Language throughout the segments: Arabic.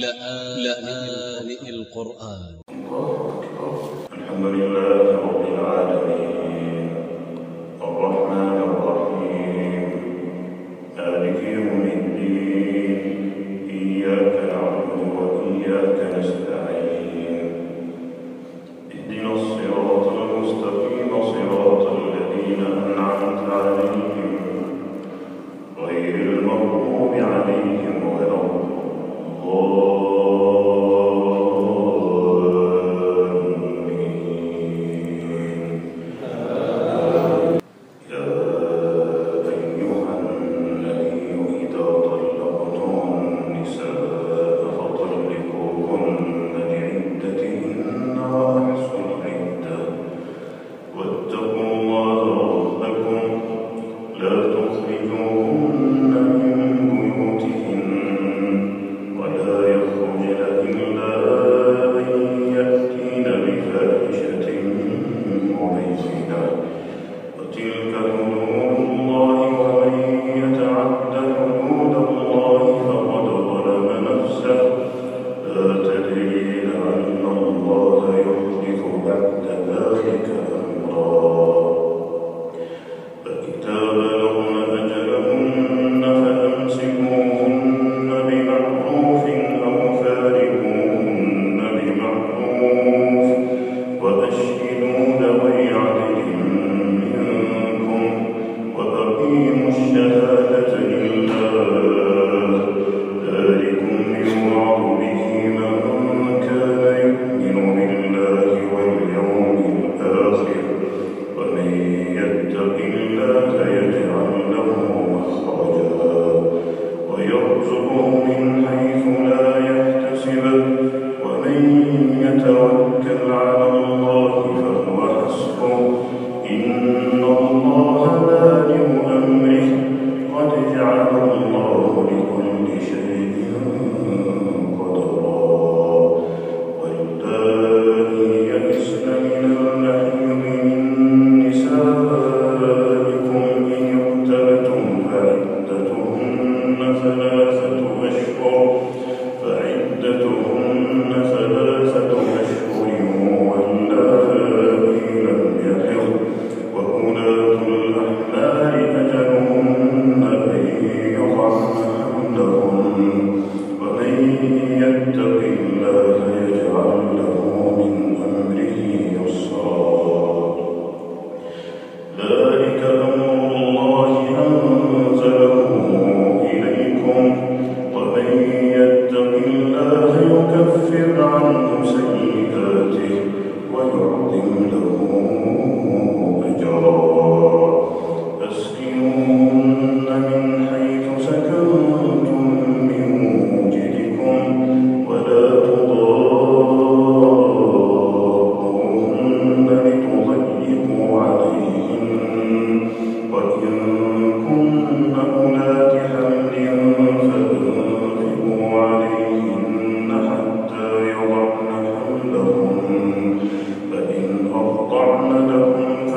لا القرآن. الحمد لله رب العالمين. الرحمن الرحيم. مالك يوم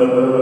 Amen.